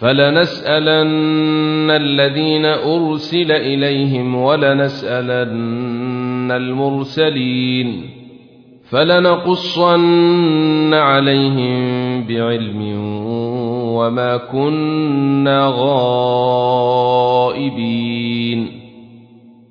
فلنسألن الذين أرسل إليهم ولنسألن المرسلين فلنقصن عليهم بعلم وما كنا غائبين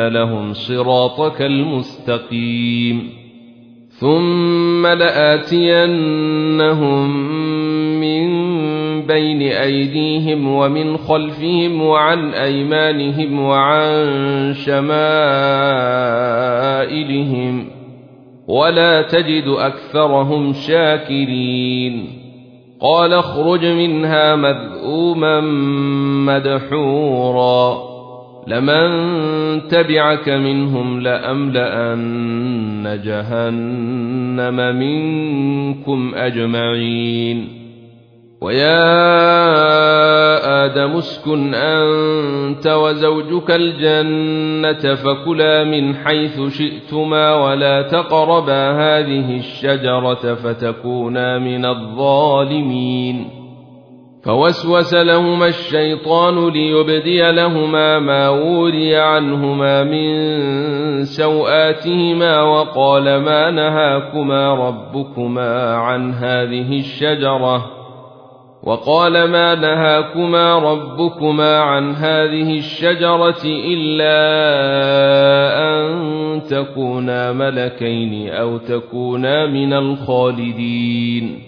لهم صراطك المستقيم ثم لاتينهم من بين ايديهم ومن خلفهم وعن ايمانهم وعن شمائلهم ولا تجد اكثرهم شاكرين قال اخرج منها مذءوما مدحورا لمن تبعك منهم لأملأن جهنم منكم أجمعين. ويا آدم اسكن أنت وزوجك الجنة فكلا من حيث شئتما ولا تقربا هذه الشجرة فتكونا من الظالمين. فوسوس لهما الشيطان ليبدي لهما ما وري عنهما من سوآتهما وقال ما نهاكما ربكما عن هذه الشجرة وقال ما نهاكما ربكما عن هذه الشجرة إلا أن تكونا ملكين أو تكونا من الخالدين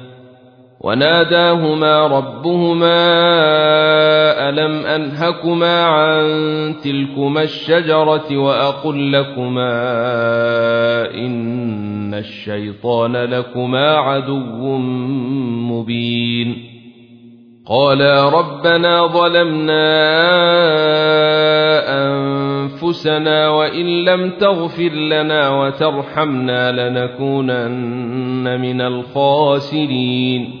وناداهما ربهما ألم أنهكما عن تلكما الشجرة وأقل لكما إن الشيطان لكما عدو مبين قالا ربنا ظلمنا أنفسنا وإن لم تغفر لنا وترحمنا لنكونن من الخاسرين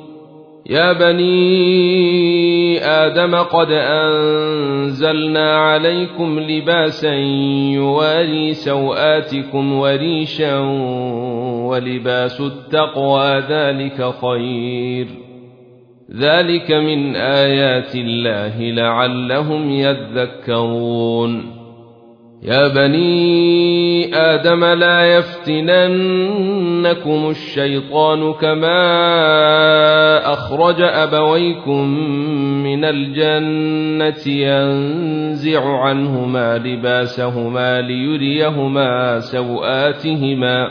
يا بني آدم قد أنزلنا عليكم لباسا يواري سوآتكم وريشا ولباس التقوى ذلك خير. ذلك من آيات الله لعلهم يذكرون. يا بني آدم لا يفتننكم الشيطان كما أخرج أبويكم من الجنة ينزع عنهما لباسهما ليريهما سوآتهما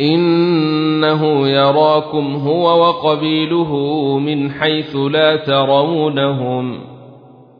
إنه يراكم هو وقبيله من حيث لا ترونهم ۖ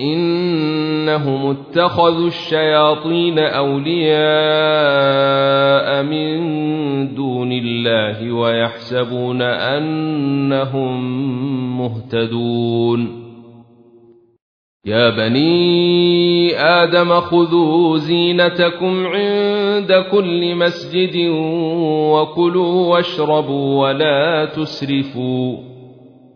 إنهم اتخذوا الشياطين أولياء من دون الله ويحسبون أنهم مهتدون. يا بني آدم خذوا زينتكم عند كل مسجد وكلوا واشربوا ولا تسرفوا.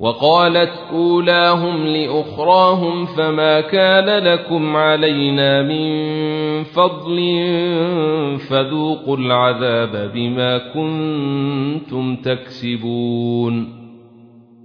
وقالت أولاهم لأخراهم فما كان لكم علينا من فضل فذوقوا العذاب بما كنتم تكسبون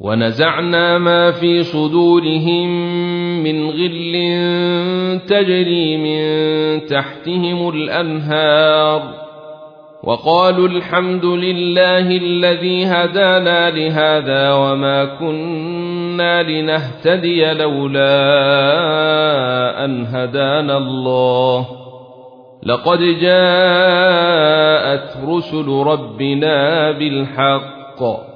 ونزعنا ما في صدورهم من غل تجري من تحتهم الأنهار وقالوا الحمد لله الذي هدانا لهذا وما كنا لنهتدي لولا أن هدانا الله. لقد جاءت رسل ربنا بالحق.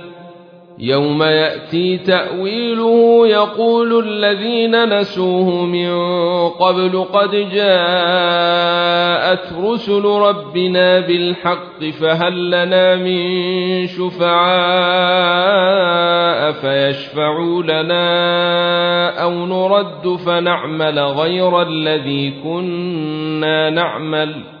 يوم يأتي تأويله يقول الذين نسوه من قبل قد جاءت رسل ربنا بالحق فهل لنا من شفعاء فيشفعوا لنا أو نرد فنعمل غير الذي كنا نعمل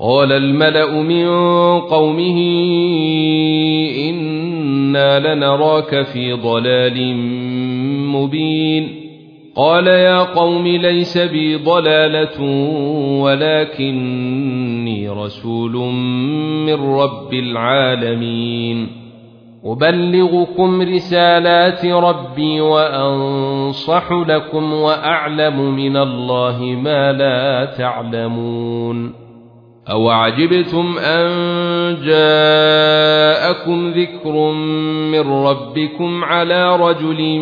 قال الملا من قومه أنا لنراك في ضلال مبين قال يا قوم ليس بي ضلاله ولكني رسول من رب العالمين ابلغكم رسالات ربي وانصح لكم واعلم من الله ما لا تعلمون أوعجبتم أن جاءكم ذكر من ربكم على رجل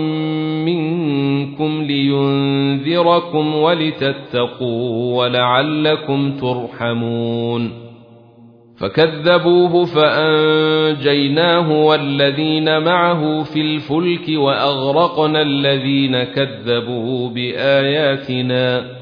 منكم لينذركم ولتتقوا ولعلكم ترحمون فكذبوه فانجيناه والذين معه في الفلك واغرقنا الذين كذبوا باياتنا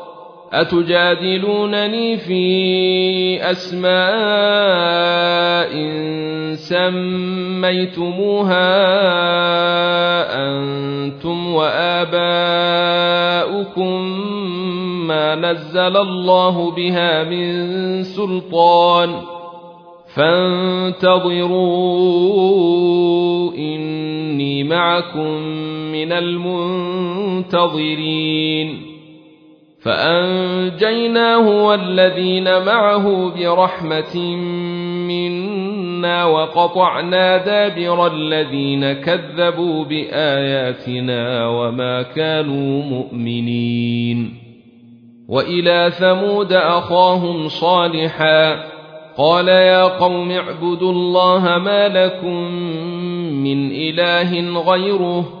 أتجادلونني في أسماء سميتموها أنتم وآباؤكم ما نزل الله بها من سلطان فانتظروا إني معكم من المنتظرين فأنجيناه والذين معه برحمة منا وقطعنا دابر الذين كذبوا بآياتنا وما كانوا مؤمنين. وإلى ثمود أخاهم صالحا. قال يا قوم اعبدوا الله ما لكم من إله غيره.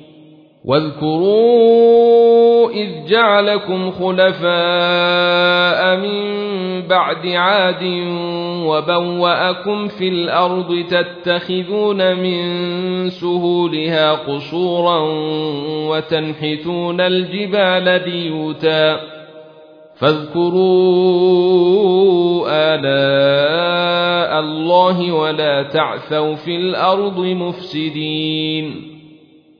واذكروا إذ جعلكم خلفاء من بعد عاد وبوأكم في الأرض تتخذون من سهولها قصورا وتنحتون الجبال بيوتا فاذكروا آلاء الله ولا تعثوا في الأرض مفسدين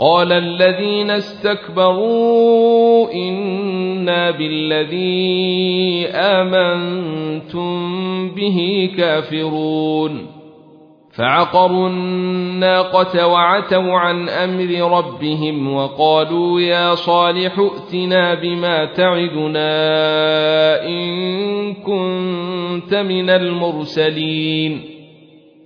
قال الذين استكبروا إنا بالذي آمنتم به كافرون. فعقروا الناقة وعتوا عن أمر ربهم وقالوا يا صالح ائتنا بما تعدنا إن كنت من المرسلين.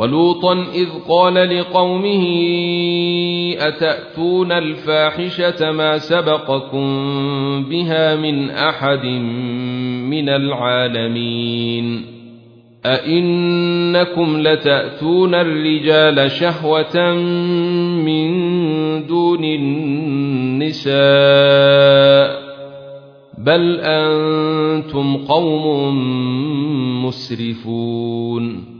ولوطا إذ قال لقومه أتأتون الفاحشة ما سبقكم بها من أحد من العالمين؟ أئنكم لتأتون الرجال شهوة من دون النساء؟ بل أنتم قوم مسرفون.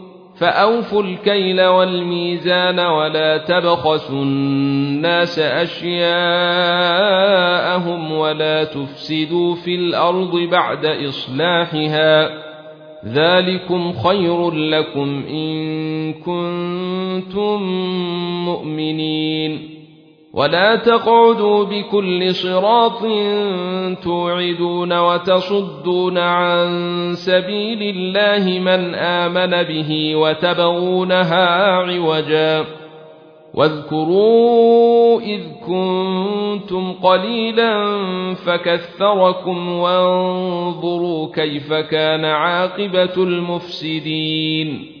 فأوفوا الكيل والميزان ولا تبخسوا الناس أشياءهم ولا تفسدوا في الأرض بعد إصلاحها ذلكم خير لكم إن كنتم مؤمنين ولا تقعدوا بكل صراط توعدون وتصدون عن سبيل الله من آمن به وتبغونها عوجا. واذكروا إذ كنتم قليلا فكثركم وانظروا كيف كان عاقبة المفسدين.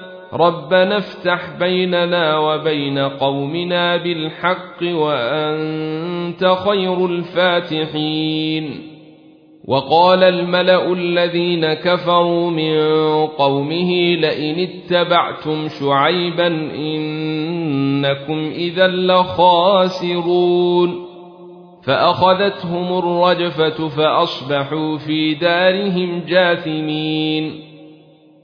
ربنا افتح بيننا وبين قومنا بالحق وانت خير الفاتحين وقال الملا الذين كفروا من قومه لئن اتبعتم شعيبا انكم اذا لخاسرون فاخذتهم الرجفه فاصبحوا في دارهم جاثمين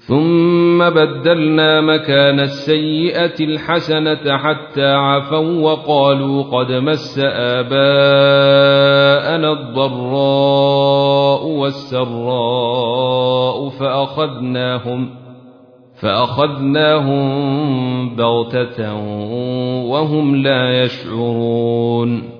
ثم بدلنا مكان السيئة الحسنة حتى عفوا وقالوا قد مس آباءنا الضراء والسراء فأخذناهم فأخذناهم بغتة وهم لا يشعرون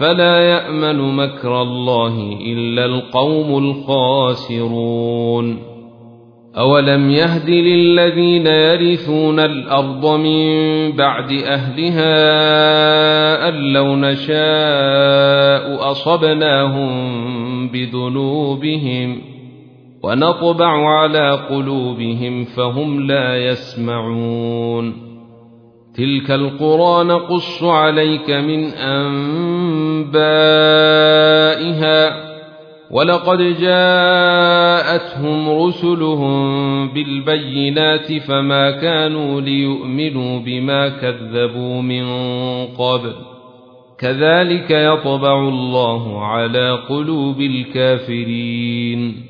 فلا يأمن مكر الله إلا القوم الخاسرون. أولم يهد للذين يرثون الأرض من بعد أهلها أن لو نشاء أصبناهم بذنوبهم ونطبع على قلوبهم فهم لا يسمعون. تلك القرى نقص عليك من أنبائها ولقد جاءتهم رسلهم بالبينات فما كانوا ليؤمنوا بما كذبوا من قبل. كذلك يطبع الله على قلوب الكافرين.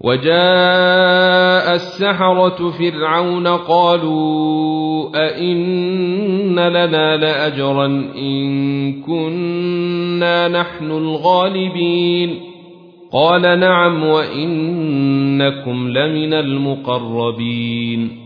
وجاء السحرة فرعون قالوا أئن لنا لأجرا إن كنا نحن الغالبين قال نعم وإنكم لمن المقربين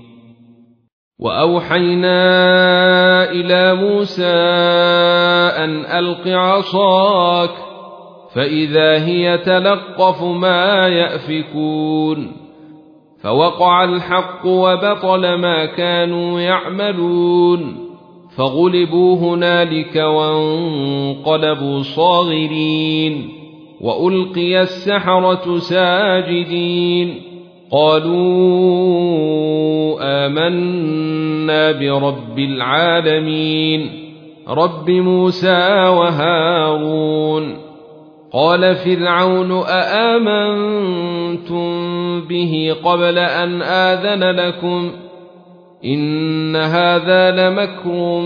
وأوحينا إلى موسى أن ألق عصاك فإذا هي تلقف ما يأفكون فوقع الحق وبطل ما كانوا يعملون فغلبوا هنالك وانقلبوا صاغرين وألقي السحرة ساجدين قالوا آمنا برب العالمين رب موسى وهارون. قال فرعون أآمنتم به قبل أن آذن لكم؟ إن هذا لمكر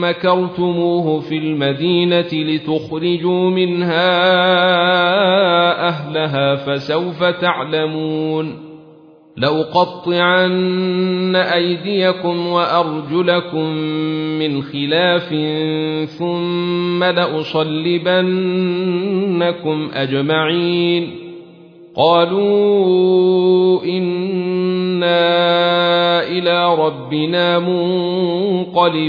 مكرتموه في المدينة لتخرجوا منها أهلها فسوف تعلمون. لأقطعن أيديكم وأرجلكم من خلاف ثم لأصلبنكم أجمعين. قالوا إنا إلى ربنا منقلبون.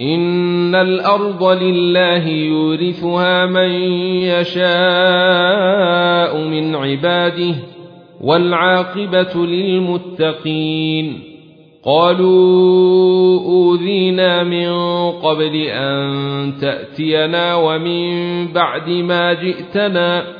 ان الأرض لله يورثها من يشاء من عباده والعاقبه للمتقين قالوا اوذينا من قبل ان تاتينا ومن بعد ما جئتنا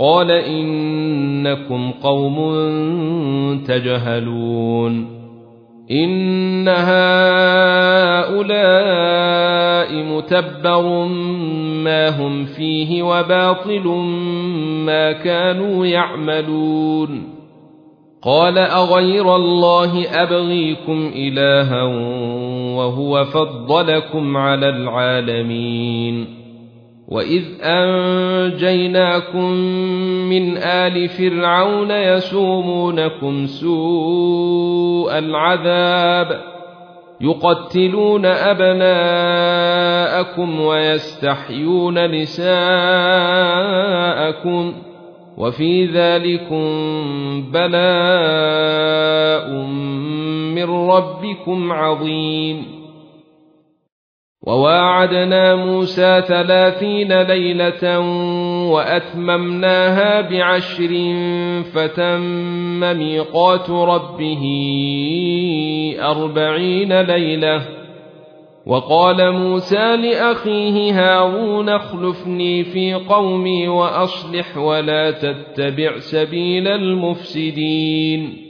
قال إنكم قوم تجهلون إن هؤلاء متبر ما هم فيه وباطل ما كانوا يعملون قال أغير الله أبغيكم إلها وهو فضلكم على العالمين واذ انجيناكم من ال فرعون يسومونكم سوء العذاب يقتلون ابناءكم ويستحيون نساءكم وفي ذلكم بلاء من ربكم عظيم وواعدنا موسى ثلاثين ليلة وأتممناها بعشر فتم ميقات ربه أربعين ليلة. وقال موسى لأخيه هارون اخلفني في قومي وأصلح ولا تتبع سبيل المفسدين.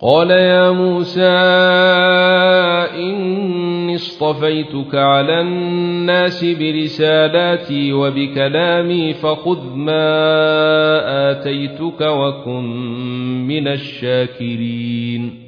قال يا موسى إني اصطفيتك على الناس برسالاتي وبكلامي فخذ ما آتيتك وكن من الشاكرين.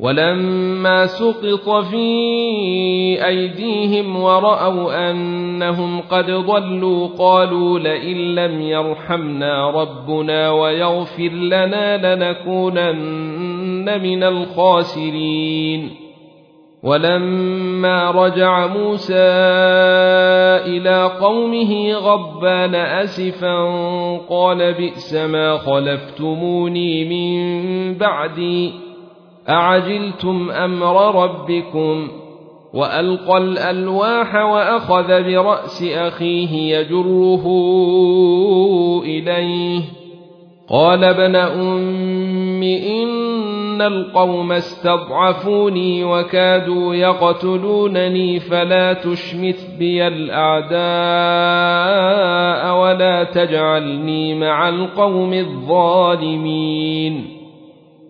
ولما سقط في أيديهم ورأوا أنهم قد ضلوا قالوا لئن لم يرحمنا ربنا ويغفر لنا لنكونن من الخاسرين. ولما رجع موسى إلى قومه غضبان آسفا قال بئس ما خلفتموني من بعدي. أعجلتم أمر ربكم وألقى الألواح وأخذ برأس أخيه يجره إليه قال ابن أم إن القوم استضعفوني وكادوا يقتلونني فلا تشمت بي الأعداء ولا تجعلني مع القوم الظالمين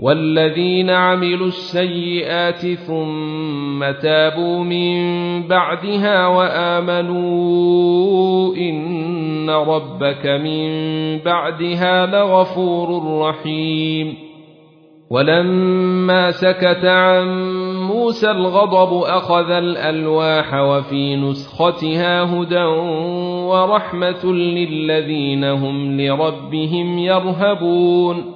والذين عملوا السيئات ثم تابوا من بعدها وآمنوا إن ربك من بعدها لغفور رحيم. ولما سكت عن موسى الغضب أخذ الألواح وفي نسختها هدى ورحمة للذين هم لربهم يرهبون.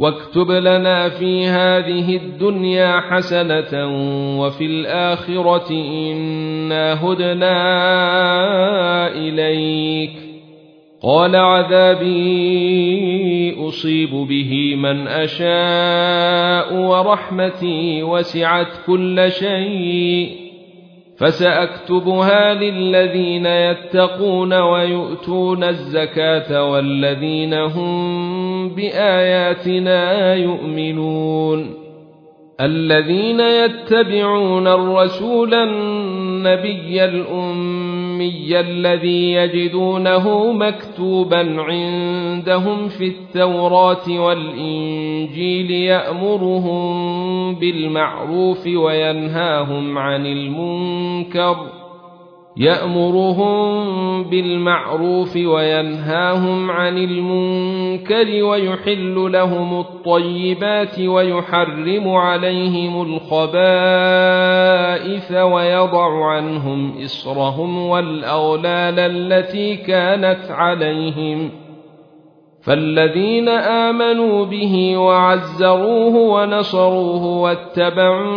واكتب لنا في هذه الدنيا حسنة وفي الآخرة إنا هدنا إليك. قال عذابي أصيب به من أشاء ورحمتي وسعت كل شيء. فسأكتبها للذين يتقون ويؤتون الزكاة والذين هم بآياتنا يؤمنون. الذين يتبعون الرسول النبي الأمي الذي يجدونه مكتوبا عندهم في التوراة والإنجيل يأمرهم بالمعروف وينهاهم عن المنكر يأمرهم بالمعروف وينهاهم عن المنكر ويحل لهم الطيبات ويحرم عليهم الخبائث ويضع عنهم إصرهم والاغلال التي كانت عليهم فالذين آمنوا به وعزروه ونصروه واتبعوا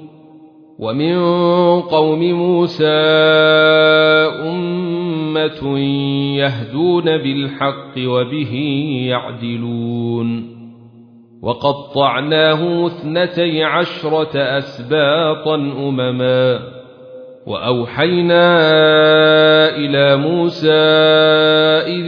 ومن قوم موسى أمة يهدون بالحق وبه يعدلون. وقطعناه اثنتي عشرة أسباطا أمما. وأوحينا إلى موسى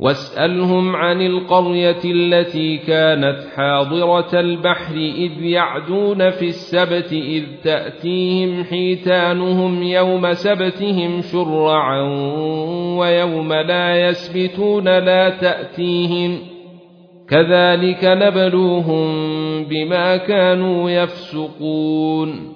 واسألهم عن القرية التي كانت حاضرة البحر إذ يعدون في السبت إذ تأتيهم حيتانهم يوم سبتهم شرعا ويوم لا يسبتون لا تأتيهم كذلك نبلوهم بما كانوا يفسقون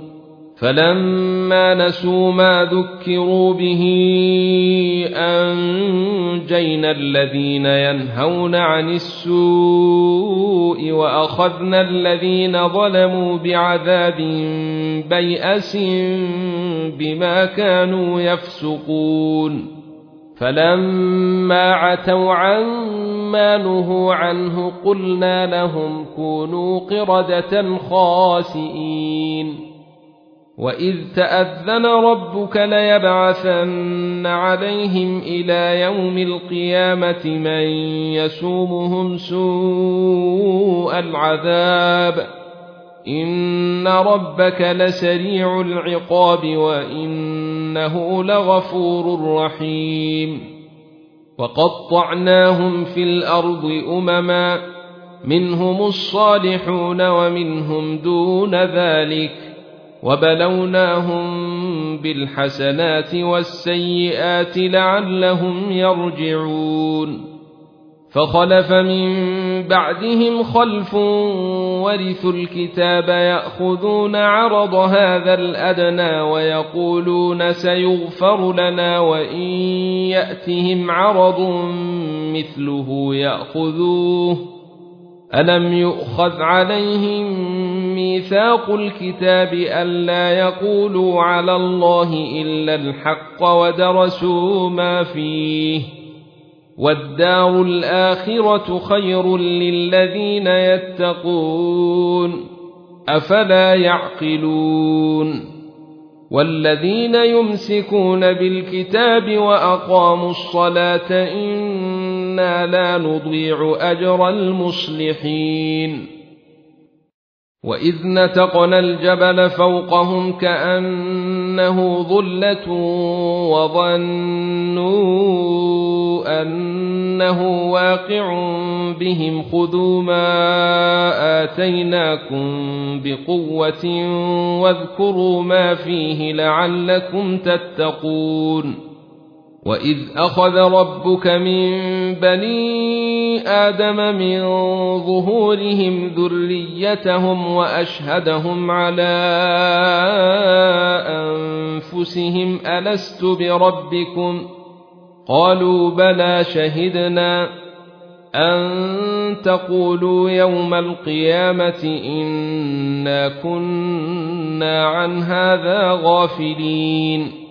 فلما نسوا ما ذكروا به أنجينا الذين ينهون عن السوء وأخذنا الذين ظلموا بعذاب بيأس بما كانوا يفسقون. فلما عتوا عما نهوا عنه قلنا لهم كونوا قردة خاسئين. واذ تاذن ربك ليبعثن عليهم إلى يوم القيامه من يسومهم سوء العذاب ان ربك لسريع العقاب وانه لغفور رحيم وقطعناهم في الأرض امما منهم الصالحون ومنهم دون ذلك وبلوناهم بالحسنات والسيئات لعلهم يرجعون. فخلف من بعدهم خلف ورثوا الكتاب يأخذون عرض هذا الأدنى ويقولون سيغفر لنا وإن يأتهم عرض مثله يأخذوه. الم يؤخذ عليهم ميثاق الكتاب الا يقولوا على الله الا الحق ودرسوا ما فيه والدار الاخره خير للذين يتقون افلا يعقلون والذين يمسكون بالكتاب واقاموا الصلاه أنا لا نضيع أجر المصلحين. وإذ نتقنا الجبل فوقهم كأنه ظلة وظنوا أنه واقع بهم خذوا ما آتيناكم بقوة واذكروا ما فيه لعلكم تتقون. واذ اخذ ربك من بني آدم من ظهورهم ذريتهم واشهدهم على انفسهم الست بربكم قالوا بلى شهدنا ان تقولوا يوم القيامه انا كنا عن هذا غافلين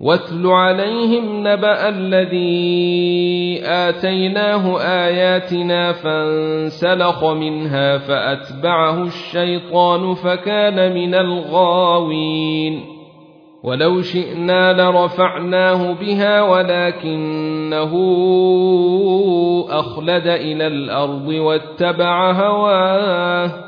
واتل عليهم نبأ الذي آتيناه آياتنا فانسلخ منها فأتبعه الشيطان فكان من الغاوين. ولو شئنا لرفعناه بها ولكنه أخلد إلى الأرض واتبع هواه.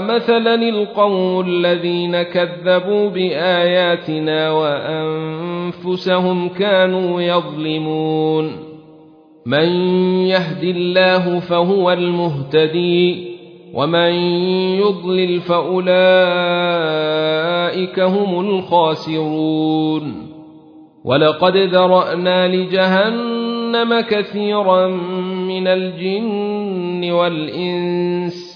مثلا القوم الذين كذبوا بآياتنا وأنفسهم كانوا يظلمون. من يهد الله فهو المهتدي ومن يضلل فأولئك هم الخاسرون. ولقد ذرأنا لجهنم كثيرا من الجن والإنس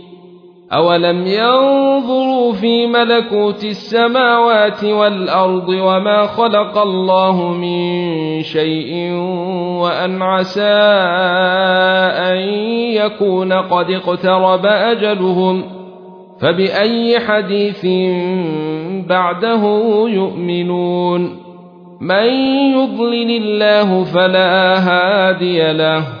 اولم ينظروا في ملكوت السماوات والارض وما خلق الله من شيء وان عسى ان يكون قد اقترب اجلهم فباي حديث بعده يؤمنون؟ من يضلل الله فلا هادي له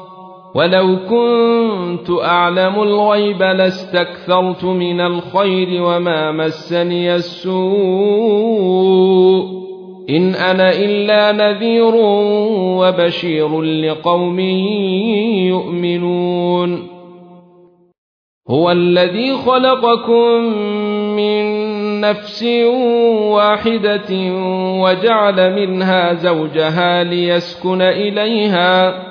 ولو كنت اعلم الغيب لاستكثرت من الخير وما مسني السوء ان أنا الا نذير وبشير لقوم يؤمنون هو الذي خلقكم من نفس واحدة وجعل منها زوجها ليسكن اليها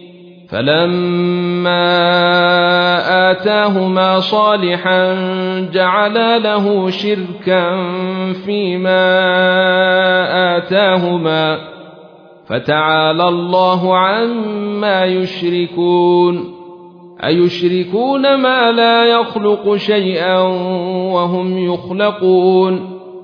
فلما آتاهما صالحا جعلا له شركا فيما آتاهما فتعالى الله عما يشركون أيشركون ما لا يخلق شيئا وهم يخلقون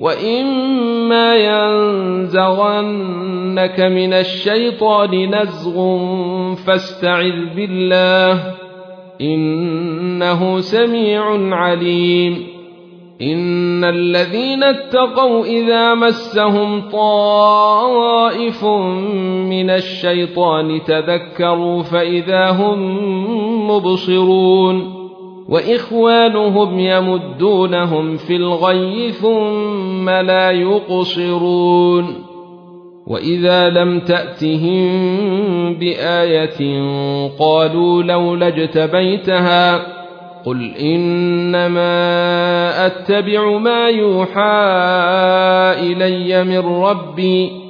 وإما ينزغنك من الشيطان نزغ فاستعذ بالله إنه سميع عليم إن الذين اتقوا إذا مسهم طائف من الشيطان تذكروا فإذا هم مبصرون وإخوانهم يمدونهم في الغي ثم لا يقصرون. وإذا لم تأتهم بآية قالوا لولا اجتبيتها قل إنما أتبع ما يوحى إلي من ربي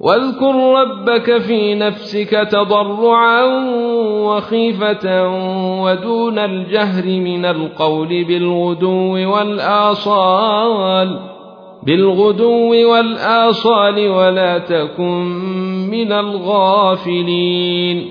واذكر ربك في نفسك تضرعا وخيفة ودون الجهر من القول بالغدو والآصال بالغدو والآصال ولا تكن من الغافلين